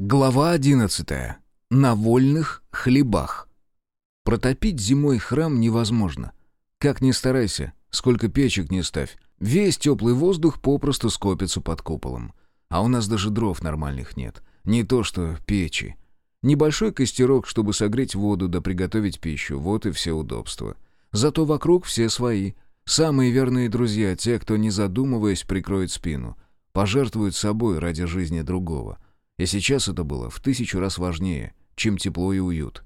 Глава одиннадцатая. На вольных хлебах. Протопить зимой храм невозможно. Как ни старайся, сколько печек не ставь, весь теплый воздух попросту скопится под куполом. А у нас даже дров нормальных нет. Не то что печи. Небольшой костерок, чтобы согреть воду да приготовить пищу, вот и все удобства. Зато вокруг все свои. Самые верные друзья, те, кто, не задумываясь, прикроет спину. Пожертвуют собой ради жизни другого. И сейчас это было в тысячу раз важнее, чем тепло и уют.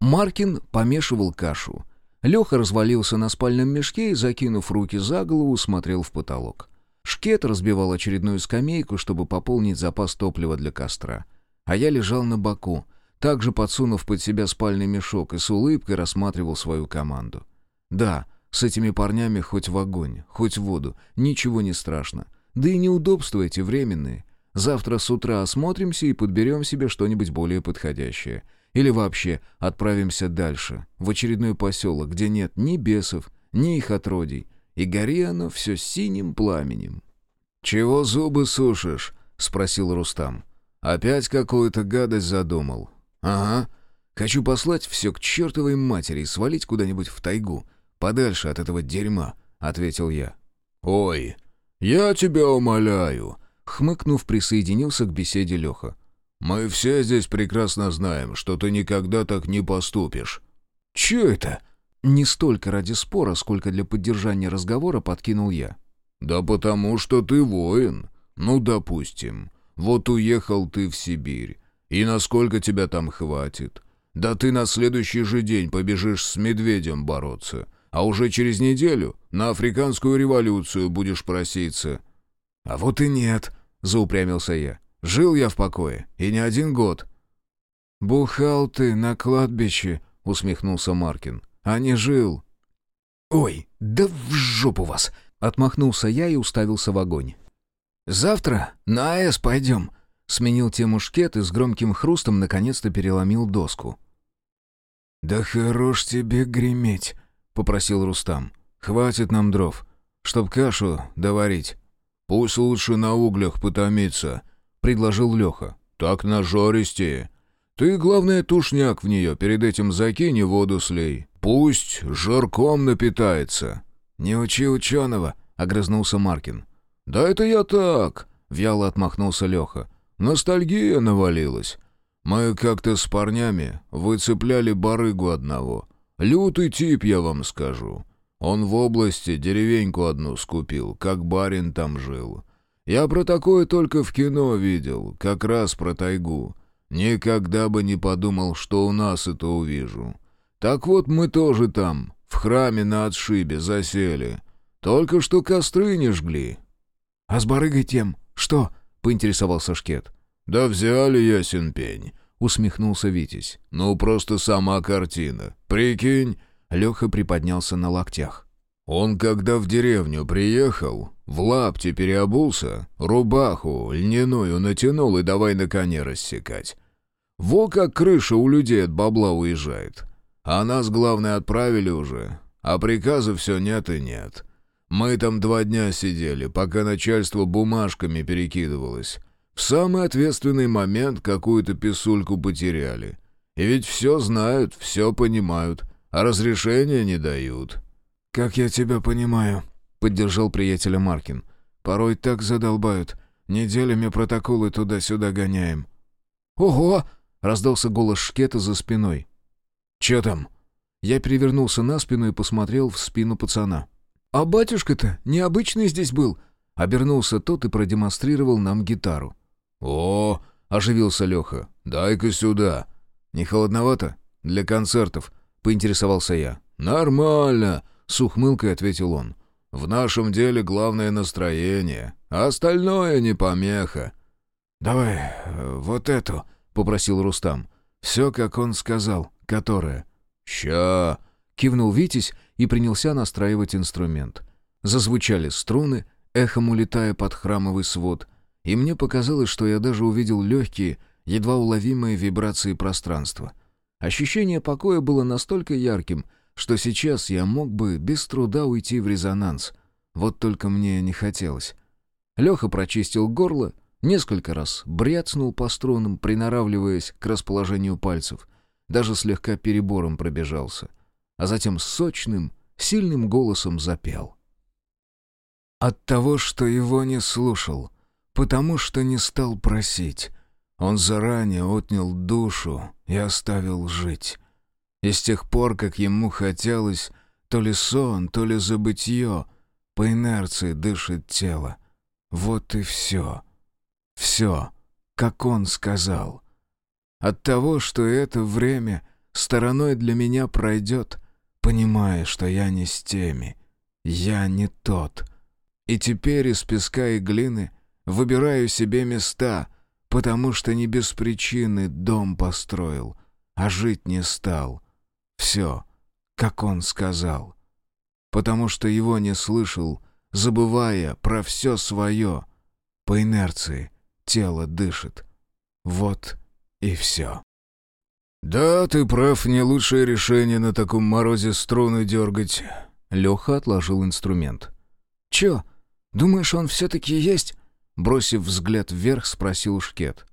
Маркин помешивал кашу. Леха развалился на спальном мешке и, закинув руки за голову, смотрел в потолок. Шкет разбивал очередную скамейку, чтобы пополнить запас топлива для костра. А я лежал на боку, также подсунув под себя спальный мешок и с улыбкой рассматривал свою команду. Да, с этими парнями хоть в огонь, хоть в воду, ничего не страшно. Да и неудобства эти временные. Завтра с утра осмотримся и подберем себе что-нибудь более подходящее. Или вообще отправимся дальше, в очередной поселок, где нет ни бесов, ни их отродий, и гори оно все синим пламенем. «Чего зубы сушишь?» — спросил Рустам. «Опять какую-то гадость задумал?» «Ага. Хочу послать все к чертовой матери и свалить куда-нибудь в тайгу, подальше от этого дерьма», — ответил я. «Ой, я тебя умоляю», — хмыкнув, присоединился к беседе Леха. «Мы все здесь прекрасно знаем, что ты никогда так не поступишь». «Че это?» Не столько ради спора, сколько для поддержания разговора подкинул я. «Да потому что ты воин. Ну, допустим. Вот уехал ты в Сибирь. И насколько тебя там хватит? Да ты на следующий же день побежишь с медведем бороться. А уже через неделю на африканскую революцию будешь проситься». «А вот и нет», — заупрямился я. «Жил я в покое, и не один год». «Бухал ты на кладбище», — усмехнулся Маркин а не жил». «Ой, да в жопу вас!» — отмахнулся я и уставился в огонь. «Завтра на АЭС пойдем», — сменил тему шкет и с громким хрустом наконец-то переломил доску. «Да хорош тебе греметь», — попросил Рустам. «Хватит нам дров, чтоб кашу доварить». «Пусть лучше на углях потомиться», — предложил Леха. «Так нажористее. Ты, главное, тушняк в нее перед этим закинь и воду слей. Пусть жирком напитается». «Не учи ученого», — огрызнулся Маркин. «Да это я так», — вяло отмахнулся Леха. «Ностальгия навалилась. Мы как-то с парнями выцепляли барыгу одного. Лютый тип, я вам скажу. Он в области деревеньку одну скупил, как барин там жил. Я про такое только в кино видел, как раз про тайгу. Никогда бы не подумал, что у нас это увижу. Так вот мы тоже там, в храме на отшибе, засели. Только что костры не жгли». «А с барыгой тем что?» — поинтересовался Шкет. «Да взяли ясен пень», — усмехнулся Витязь. «Ну, просто сама картина. Прикинь». Леха приподнялся на локтях. «Он, когда в деревню приехал, в лапте переобулся, рубаху льняную натянул и давай на коне рассекать. Во как крыша у людей от бабла уезжает. А нас, главное, отправили уже. А приказа все нет и нет. Мы там два дня сидели, пока начальство бумажками перекидывалось. В самый ответственный момент какую-то писульку потеряли. И ведь все знают, все понимают, а разрешения не дают». «Как я тебя понимаю», — поддержал приятеля Маркин. «Порой так задолбают. Неделями протоколы туда-сюда гоняем». «Ого!» — раздался голос Шкета за спиной. «Че там?» Я перевернулся на спину и посмотрел в спину пацана. «А батюшка-то необычный здесь был!» Обернулся тот и продемонстрировал нам гитару. «О!» — оживился Леха. «Дай-ка сюда!» «Не холодновато? Для концертов?» — поинтересовался я. «Нормально!» — с ухмылкой ответил он. «В нашем деле главное настроение, а остальное не помеха». «Давай э, вот эту», — попросил Рустам. «Все, как он сказал» которая. «Ща!» — кивнул Витязь и принялся настраивать инструмент. Зазвучали струны, эхом улетая под храмовый свод, и мне показалось, что я даже увидел легкие, едва уловимые вибрации пространства. Ощущение покоя было настолько ярким, что сейчас я мог бы без труда уйти в резонанс. Вот только мне не хотелось. Леха прочистил горло, Несколько раз бряцнул по струнам, приноравливаясь к расположению пальцев. Даже слегка перебором пробежался. А затем сочным, сильным голосом запел. От того, что его не слушал, потому что не стал просить, он заранее отнял душу и оставил жить. И с тех пор, как ему хотелось, то ли сон, то ли забытье, по инерции дышит тело. Вот и все. Все, как он сказал. От того, что это время стороной для меня пройдет, понимая, что я не с теми, я не тот. И теперь из песка и глины выбираю себе места, потому что не без причины дом построил, а жить не стал. Все, как он сказал. Потому что его не слышал, забывая про все свое. По инерции тело дышит. Вот и все. «Да, ты прав, не лучшее решение на таком морозе струны дергать». Леха отложил инструмент. «Чё, думаешь, он все-таки есть?» Бросив взгляд вверх, спросил Шкет.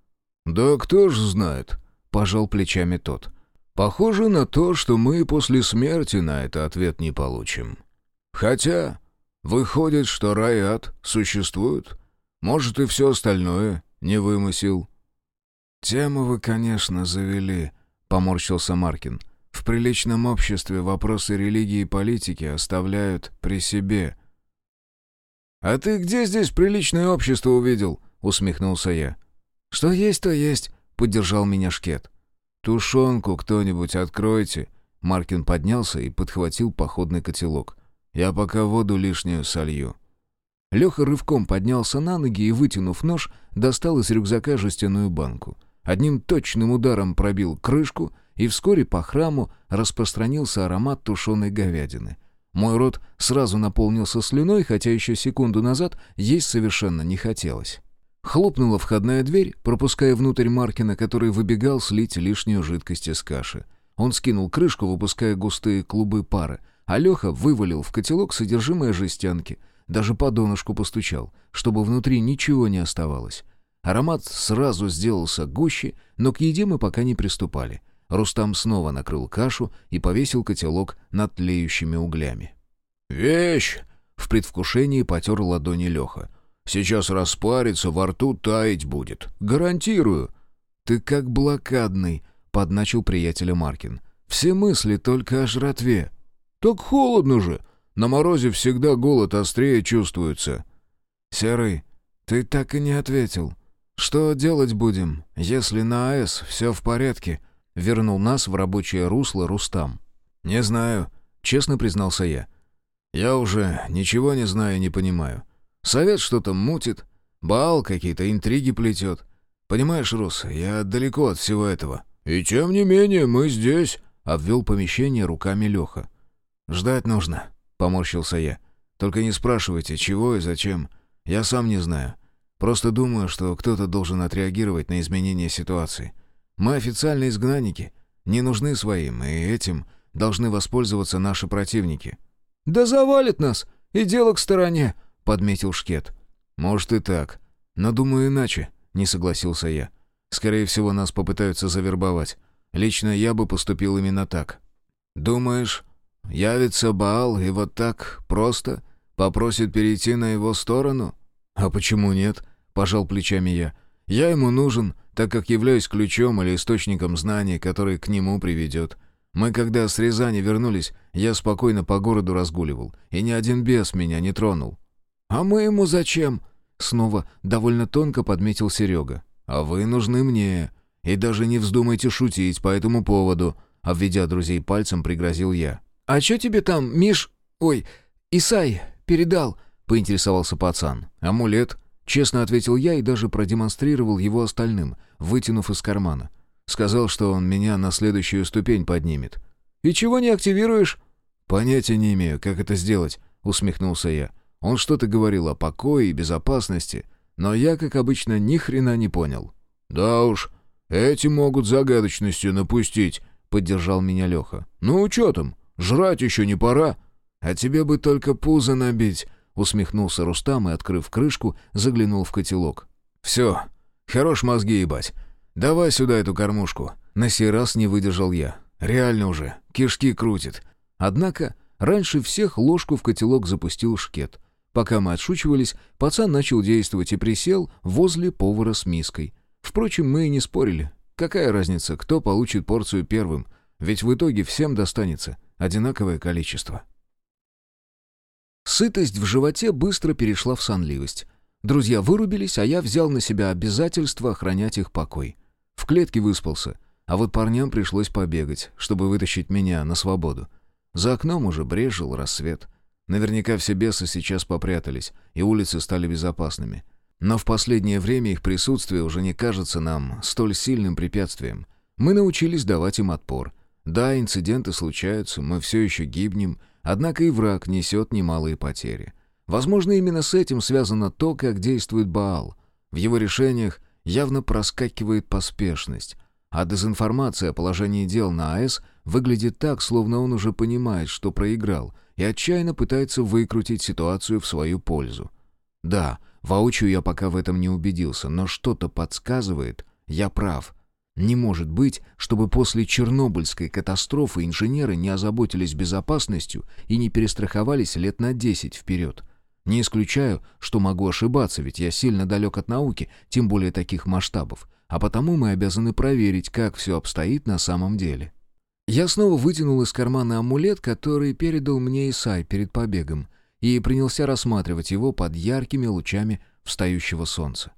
«Да кто ж знает», — пожал плечами тот. «Похоже на то, что мы после смерти на это ответ не получим. Хотя, выходит, что рай и ад существуют. Может, и все остальное не вымысел». «Тему вы, конечно, завели», — поморщился Маркин. «В приличном обществе вопросы религии и политики оставляют при себе». «А ты где здесь приличное общество увидел?» — усмехнулся я. «Что есть, то есть», — поддержал меня Шкет. «Тушенку кто-нибудь откройте». Маркин поднялся и подхватил походный котелок. «Я пока воду лишнюю солью». Леха рывком поднялся на ноги и, вытянув нож, достал из рюкзака жестяную банку. Одним точным ударом пробил крышку, и вскоре по храму распространился аромат тушеной говядины. Мой рот сразу наполнился слюной, хотя еще секунду назад есть совершенно не хотелось. Хлопнула входная дверь, пропуская внутрь Маркина, который выбегал слить лишнюю жидкость из каши. Он скинул крышку, выпуская густые клубы пары, а Леха вывалил в котелок содержимое жестянки. Даже по донышку постучал, чтобы внутри ничего не оставалось. Аромат сразу сделался гуще, но к еде мы пока не приступали. Рустам снова накрыл кашу и повесил котелок над тлеющими углями. «Вещь!» — в предвкушении потер ладони Леха. Сейчас распарится, во рту таять будет. Гарантирую». «Ты как блокадный», — подначил приятеля Маркин. «Все мысли только о жратве». «Так холодно же. На морозе всегда голод острее чувствуется». «Серый, ты так и не ответил. Что делать будем, если на АЭС все в порядке?» Вернул нас в рабочее русло Рустам. «Не знаю», — честно признался я. «Я уже ничего не знаю не понимаю. Совет что-то мутит, Баал какие-то интриги плетет. Понимаешь, Рус, я далеко от всего этого». «И тем не менее мы здесь», — обвел помещение руками Леха. «Ждать нужно», — поморщился я. «Только не спрашивайте, чего и зачем. Я сам не знаю. Просто думаю, что кто-то должен отреагировать на изменение ситуации. Мы официальные изгнанники, не нужны своим, и этим должны воспользоваться наши противники». «Да завалит нас! И дело к стороне!» — подметил Шкет. «Может и так. Но думаю иначе», — не согласился я. «Скорее всего, нас попытаются завербовать. Лично я бы поступил именно так». «Думаешь, явится Баал и вот так, просто, попросит перейти на его сторону?» «А почему нет?» — пожал плечами я. «Я ему нужен, так как являюсь ключом или источником знаний, который к нему приведет. Мы, когда с Рязани вернулись, я спокойно по городу разгуливал, и ни один бес меня не тронул. «А мы ему зачем?» Снова довольно тонко подметил Серега. «А вы нужны мне. И даже не вздумайте шутить по этому поводу», обведя друзей пальцем, пригрозил я. «А что тебе там, Миш... Ой, Исай передал?» поинтересовался пацан. «Амулет», — честно ответил я и даже продемонстрировал его остальным, вытянув из кармана. Сказал, что он меня на следующую ступень поднимет. «И чего не активируешь?» «Понятия не имею, как это сделать», — усмехнулся я. Он что-то говорил о покое и безопасности, но я, как обычно, ни хрена не понял. «Да уж, эти могут загадочностью напустить», — поддержал меня Леха. «Ну, что там, жрать еще не пора?» «А тебе бы только пузо набить», — усмехнулся Рустам и, открыв крышку, заглянул в котелок. «Все, хорош мозги ебать. Давай сюда эту кормушку». На сей раз не выдержал я. Реально уже, кишки крутит. Однако раньше всех ложку в котелок запустил шкет. Пока мы отшучивались, пацан начал действовать и присел возле повара с миской. Впрочем, мы и не спорили. Какая разница, кто получит порцию первым? Ведь в итоге всем достанется одинаковое количество. Сытость в животе быстро перешла в сонливость. Друзья вырубились, а я взял на себя обязательство охранять их покой. В клетке выспался, а вот парням пришлось побегать, чтобы вытащить меня на свободу. За окном уже брежил рассвет. Наверняка все бесы сейчас попрятались, и улицы стали безопасными. Но в последнее время их присутствие уже не кажется нам столь сильным препятствием. Мы научились давать им отпор. Да, инциденты случаются, мы все еще гибнем, однако и враг несет немалые потери. Возможно, именно с этим связано то, как действует Баал. В его решениях явно проскакивает поспешность, а дезинформация о положении дел на АЭС выглядит так, словно он уже понимает, что проиграл, и отчаянно пытается выкрутить ситуацию в свою пользу. Да, воочию я пока в этом не убедился, но что-то подсказывает, я прав. Не может быть, чтобы после Чернобыльской катастрофы инженеры не озаботились безопасностью и не перестраховались лет на десять вперед. Не исключаю, что могу ошибаться, ведь я сильно далек от науки, тем более таких масштабов, а потому мы обязаны проверить, как все обстоит на самом деле. Я снова вытянул из кармана амулет, который передал мне Исай перед побегом, и принялся рассматривать его под яркими лучами встающего солнца.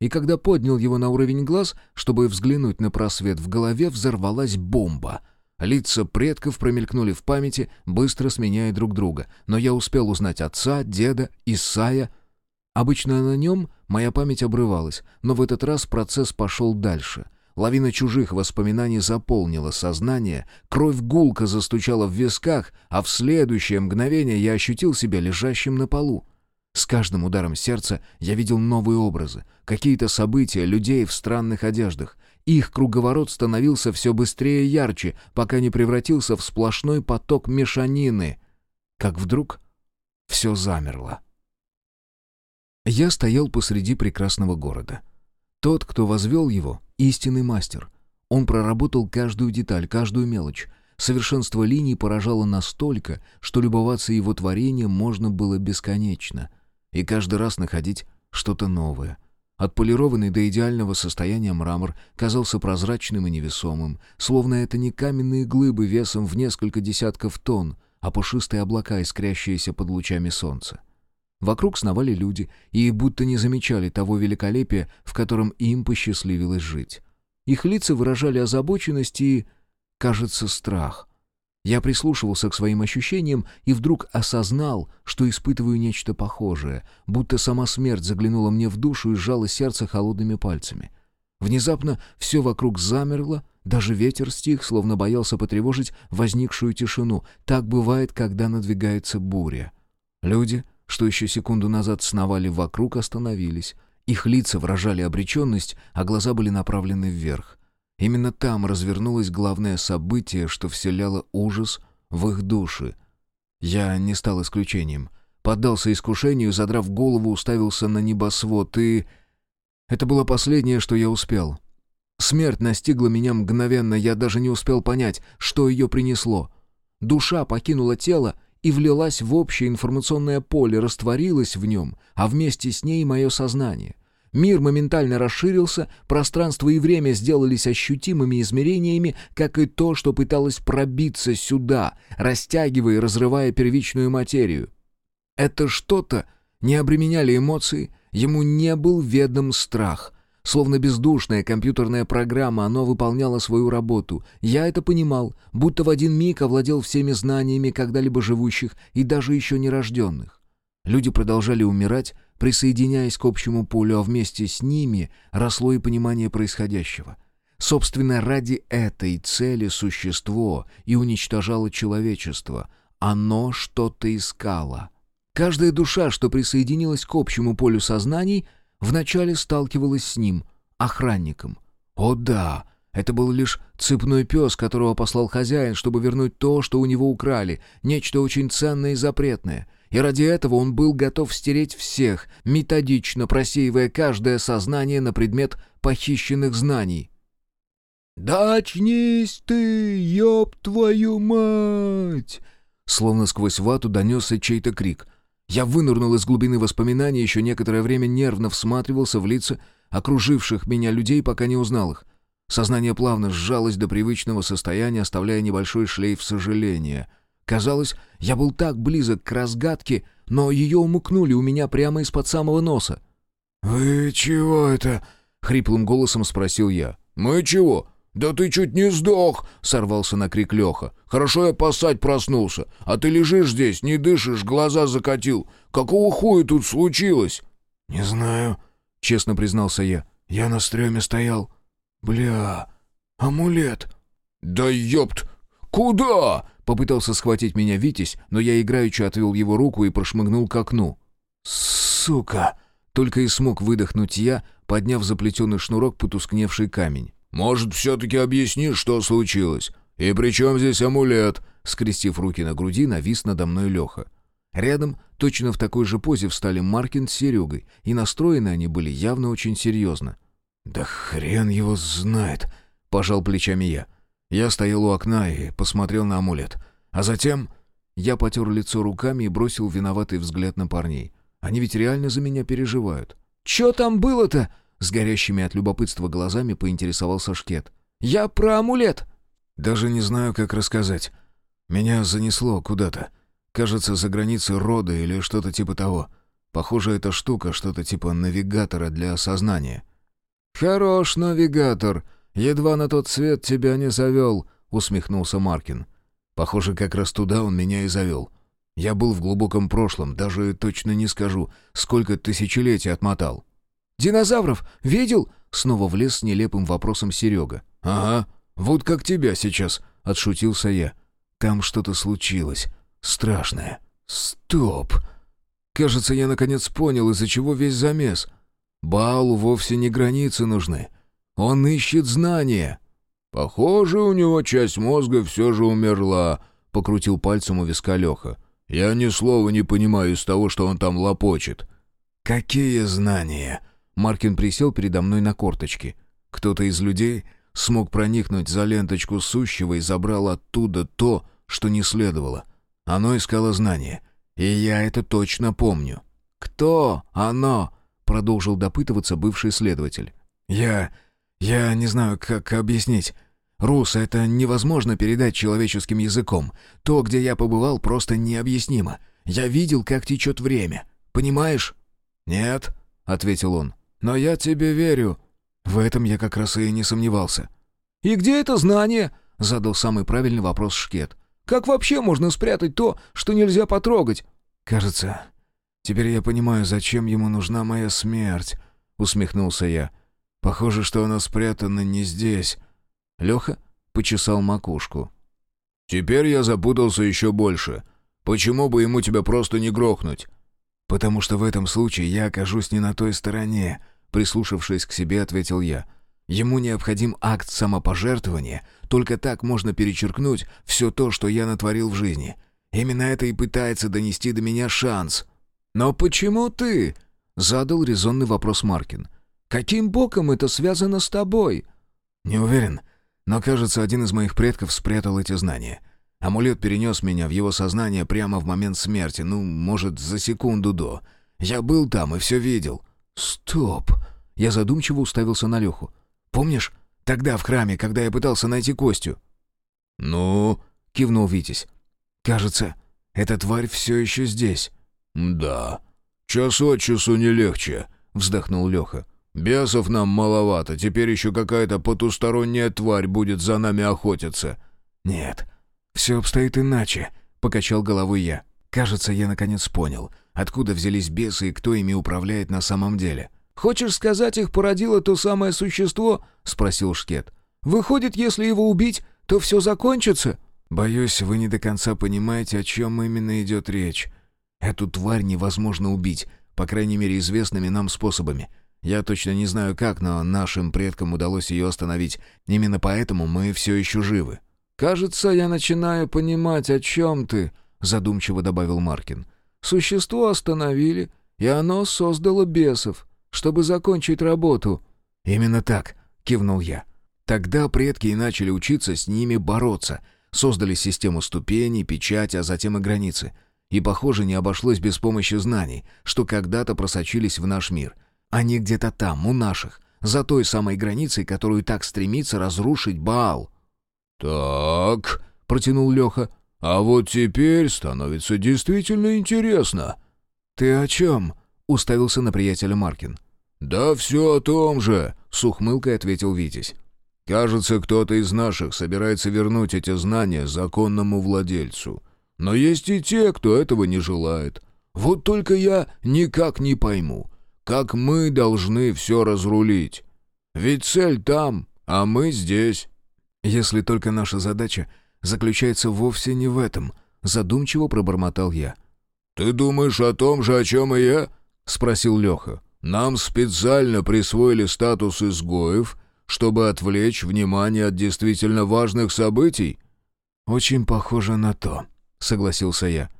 И когда поднял его на уровень глаз, чтобы взглянуть на просвет в голове, взорвалась бомба. Лица предков промелькнули в памяти, быстро сменяя друг друга, но я успел узнать отца, деда, Исая. Обычно на нем моя память обрывалась, но в этот раз процесс пошел дальше — Лавина чужих воспоминаний заполнила сознание, кровь гулко застучала в висках, а в следующее мгновение я ощутил себя лежащим на полу. С каждым ударом сердца я видел новые образы, какие-то события, людей в странных одеждах. Их круговорот становился все быстрее и ярче, пока не превратился в сплошной поток мешанины. Как вдруг все замерло. Я стоял посреди прекрасного города. Тот, кто возвел его, истинный мастер. Он проработал каждую деталь, каждую мелочь. Совершенство линий поражало настолько, что любоваться его творением можно было бесконечно. И каждый раз находить что-то новое. Отполированный до идеального состояния мрамор казался прозрачным и невесомым, словно это не каменные глыбы весом в несколько десятков тонн, а пушистые облака, искрящиеся под лучами солнца. Вокруг сновали люди и будто не замечали того великолепия, в котором им посчастливилось жить. Их лица выражали озабоченность и, кажется, страх. Я прислушивался к своим ощущениям и вдруг осознал, что испытываю нечто похожее, будто сама смерть заглянула мне в душу и сжала сердце холодными пальцами. Внезапно все вокруг замерло, даже ветер стих, словно боялся потревожить возникшую тишину. Так бывает, когда надвигается буря. Люди — что еще секунду назад сновали вокруг, остановились. Их лица выражали обреченность, а глаза были направлены вверх. Именно там развернулось главное событие, что вселяло ужас в их души. Я не стал исключением. Поддался искушению, задрав голову, уставился на небосвод, и... Это было последнее, что я успел. Смерть настигла меня мгновенно, я даже не успел понять, что ее принесло. Душа покинула тело, и влилась в общее информационное поле, растворилась в нем, а вместе с ней мое сознание. Мир моментально расширился, пространство и время сделались ощутимыми измерениями, как и то, что пыталось пробиться сюда, растягивая и разрывая первичную материю. Это что-то не обременяли эмоции, ему не был ведом страх — Словно бездушная компьютерная программа, оно выполняло свою работу. Я это понимал, будто в один миг овладел всеми знаниями когда-либо живущих и даже еще нерожденных. Люди продолжали умирать, присоединяясь к общему полю, а вместе с ними росло и понимание происходящего. Собственно, ради этой цели существо и уничтожало человечество. Оно что-то искало. Каждая душа, что присоединилась к общему полю сознаний — вначале сталкивалась с ним, охранником. О да, это был лишь цепной пес, которого послал хозяин, чтобы вернуть то, что у него украли, нечто очень ценное и запретное. И ради этого он был готов стереть всех, методично просеивая каждое сознание на предмет похищенных знаний. «Да очнись ты, ёб твою мать!» Словно сквозь вату донесся чей-то крик. Я вынырнул из глубины воспоминаний, еще некоторое время нервно всматривался в лица окруживших меня людей, пока не узнал их. Сознание плавно сжалось до привычного состояния, оставляя небольшой шлейф сожаления. Казалось, я был так близок к разгадке, но ее умыкнули у меня прямо из-под самого носа. «Вы чего это?» — хриплым голосом спросил я. «Мы чего? Да ты чуть не сдох!» — сорвался на крик Леха. «Хорошо я посать проснулся, а ты лежишь здесь, не дышишь, глаза закатил. Какого хуя тут случилось?» «Не знаю», — честно признался я. «Я на стреме стоял». «Бля, амулет!» «Да ёпт! Куда?» — попытался схватить меня Витязь, но я играючи отвел его руку и прошмыгнул к окну. «Сука!» — только и смог выдохнуть я, подняв заплетенный шнурок потускневший камень. «Может, все-таки объяснишь, что случилось? И при чем здесь амулет?» Скрестив руки на груди, навис надо мной Леха. Рядом, точно в такой же позе, встали Маркин с Серегой, и настроены они были явно очень серьезно. «Да хрен его знает», — пожал плечами я. Я стоял у окна и посмотрел на амулет. А затем я потер лицо руками и бросил виноватый взгляд на парней. Они ведь реально за меня переживают. «Чё там было-то?» — с горящими от любопытства глазами поинтересовался Шкет. «Я про амулет». «Даже не знаю, как рассказать. Меня занесло куда-то. Кажется, за границы рода или что-то типа того. Похоже, эта штука что-то типа навигатора для сознания. «Хорош навигатор. Едва на тот свет тебя не завел», — усмехнулся Маркин. «Похоже, как раз туда он меня и завел. Я был в глубоком прошлом, даже точно не скажу, сколько тысячелетий отмотал». «Динозавров видел?» — снова влез с нелепым вопросом Серега. «Ага, вот как тебя сейчас», — отшутился я. «Там что-то случилось. Страшное. Стоп!» Кажется, я наконец понял, из-за чего весь замес. Баалу вовсе не границы нужны. Он ищет знания. «Похоже, у него часть мозга все же умерла», — покрутил пальцем у виска Леха. «Я ни слова не понимаю из того, что он там лопочет». «Какие знания?» Маркин присел передо мной на корточки. Кто-то из людей смог проникнуть за ленточку сущего и забрал оттуда то, что не следовало. Оно искало знания. И я это точно помню. «Кто оно?» продолжил допытываться бывший следователь. «Я... я не знаю, как объяснить. Рус, это невозможно передать человеческим языком. То, где я побывал, просто необъяснимо. Я видел, как течет время. Понимаешь?» «Нет», — ответил он. «Но я тебе верю». В этом я как раз и не сомневался. «И где это знание?» — задал самый правильный вопрос Шкет. «Как вообще можно спрятать то, что нельзя потрогать?» «Кажется, Теперь я понимаю, зачем ему нужна моя смерть», — усмехнулся я. «Похоже, что она спрятана не здесь». Леха почесал макушку. «Теперь я запутался еще больше. Почему бы ему тебя просто не грохнуть?» «Потому что в этом случае я окажусь не на той стороне», — прислушавшись к себе, ответил я. «Ему необходим акт самопожертвования. Только так можно перечеркнуть все то, что я натворил в жизни. Именно это и пытается донести до меня шанс». «Но почему ты?» — задал резонный вопрос Маркин. «Каким боком это связано с тобой?» «Не уверен, но, кажется, один из моих предков спрятал эти знания. Амулет перенес меня в его сознание прямо в момент смерти, ну, может, за секунду до. Я был там и все видел». «Стоп!» — я задумчиво уставился на Леху. «Помнишь, тогда в храме, когда я пытался найти Костю?» «Ну?» — кивнул Витязь. «Кажется, эта тварь все еще здесь». «Да. Час от часу не легче», — вздохнул Леха. «Бесов нам маловато, теперь еще какая-то потусторонняя тварь будет за нами охотиться». «Нет, все обстоит иначе», — покачал головой я. «Кажется, я наконец понял, откуда взялись бесы и кто ими управляет на самом деле». «Хочешь сказать, их породило то самое существо?» — спросил Шкет. «Выходит, если его убить, то все закончится?» «Боюсь, вы не до конца понимаете, о чем именно идет речь. Эту тварь невозможно убить, по крайней мере, известными нам способами. Я точно не знаю как, но нашим предкам удалось ее остановить. Именно поэтому мы все еще живы». «Кажется, я начинаю понимать, о чем ты», — задумчиво добавил Маркин. Существо остановили, и оно создало бесов, чтобы закончить работу». «Именно так», — кивнул я. «Тогда предки и начали учиться с ними бороться, создали систему ступеней, печать, а затем и границы. И, похоже, не обошлось без помощи знаний, что когда-то просочились в наш мир. Они где-то там, у наших, за той самой границей, которую так стремится разрушить Баал». «Так», — протянул Леха, — «а вот теперь становится действительно интересно». «Ты о чем?» — уставился на приятеля Маркин. «Да все о том же», — с ухмылкой ответил Витязь. «Кажется, кто-то из наших собирается вернуть эти знания законному владельцу. Но есть и те, кто этого не желает. Вот только я никак не пойму, как мы должны все разрулить. Ведь цель там, а мы здесь». «Если только наша задача заключается вовсе не в этом», — задумчиво пробормотал я. «Ты думаешь о том же, о чем и я?» — спросил Леха. «Нам специально присвоили статус изгоев, чтобы отвлечь внимание от действительно важных событий?» «Очень похоже на то», — согласился я.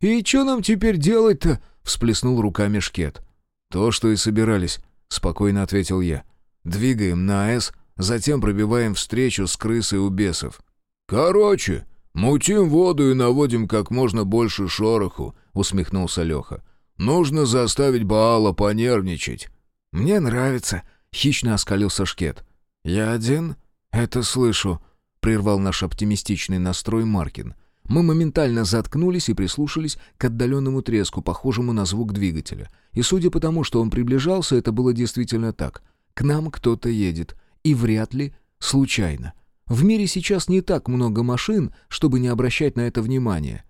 «И что нам теперь делать-то?» — всплеснул руками Шкет. «То, что и собирались», — спокойно ответил я. «Двигаем на АЭС, затем пробиваем встречу с крысой у бесов». «Короче, мутим воду и наводим как можно больше шороху», — усмехнулся Леха. «Нужно заставить Баала понервничать». «Мне нравится», — хищно оскалился Шкет. «Я один? Это слышу», — прервал наш оптимистичный настрой Маркин. Мы моментально заткнулись и прислушались к отдаленному треску, похожему на звук двигателя. И судя по тому, что он приближался, это было действительно так. К нам кто-то едет. И вряд ли случайно. В мире сейчас не так много машин, чтобы не обращать на это внимания.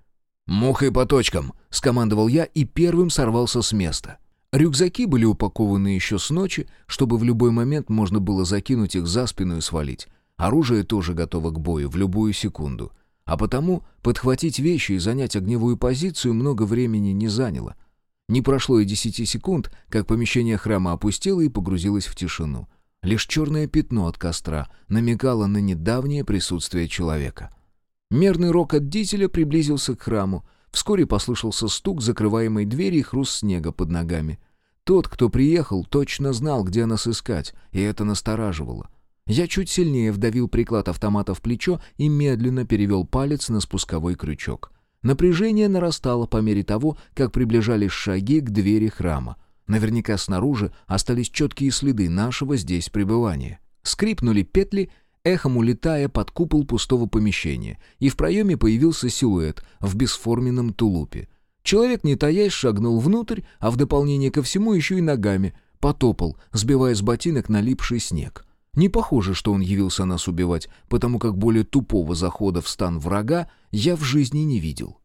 «Мухой по точкам!» — скомандовал я и первым сорвался с места. Рюкзаки были упакованы еще с ночи, чтобы в любой момент можно было закинуть их за спину и свалить. Оружие тоже готово к бою в любую секунду. А потому подхватить вещи и занять огневую позицию много времени не заняло. Не прошло и десяти секунд, как помещение храма опустело и погрузилось в тишину. Лишь черное пятно от костра намекало на недавнее присутствие человека. Мерный рок от дизеля приблизился к храму. Вскоре послышался стук закрываемой двери и хруст снега под ногами. Тот, кто приехал, точно знал, где нас искать, и это настораживало. Я чуть сильнее вдавил приклад автомата в плечо и медленно перевел палец на спусковой крючок. Напряжение нарастало по мере того, как приближались шаги к двери храма. Наверняка снаружи остались четкие следы нашего здесь пребывания. Скрипнули петли, эхом улетая под купол пустого помещения, и в проеме появился силуэт в бесформенном тулупе. Человек, не таясь, шагнул внутрь, а в дополнение ко всему еще и ногами, потопал, сбивая с ботинок налипший снег. Не похоже, что он явился нас убивать, потому как более тупого захода в стан врага я в жизни не видел.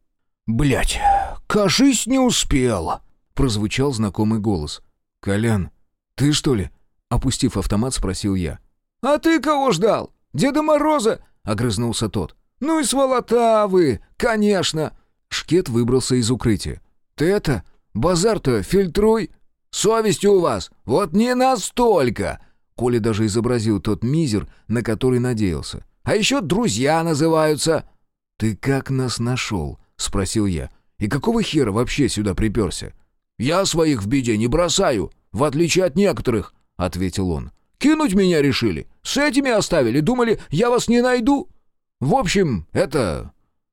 Блять, кажись, не успел!» — прозвучал знакомый голос. «Колян, ты что ли?» — опустив автомат, спросил я. «А ты кого ждал? Деда Мороза?» — огрызнулся тот. «Ну и сволота вы, конечно!» Шкет выбрался из укрытия. «Ты это, базар-то фильтруй! Совесть у вас, вот не настолько!» Коля даже изобразил тот мизер, на который надеялся. «А еще друзья называются!» «Ты как нас нашел?» — спросил я. «И какого хера вообще сюда приперся?» «Я своих в беде не бросаю, в отличие от некоторых», — ответил он. «Кинуть меня решили. С этими оставили. Думали, я вас не найду. В общем, это...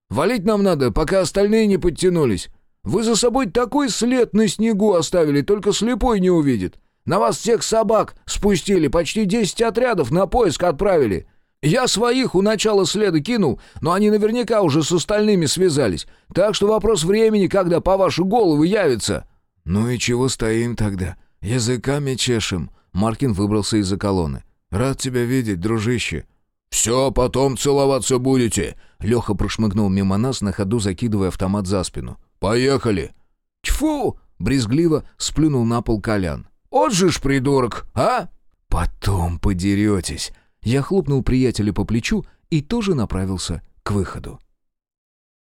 Валить нам надо, пока остальные не подтянулись. Вы за собой такой след на снегу оставили, только слепой не увидит. На вас всех собак спустили, почти десять отрядов на поиск отправили. Я своих у начала следа кинул, но они наверняка уже с остальными связались. Так что вопрос времени, когда по вашу голову явится». «Ну и чего стоим тогда? Языками чешем». Маркин выбрался из-за колонны. «Рад тебя видеть, дружище». «Все, потом целоваться будете!» Леха прошмыгнул мимо нас, на ходу закидывая автомат за спину. «Поехали!» «Тьфу!» — брезгливо сплюнул на пол Колян. «Вот же ж придурок, а!» «Потом подеретесь!» Я хлопнул приятеля по плечу и тоже направился к выходу.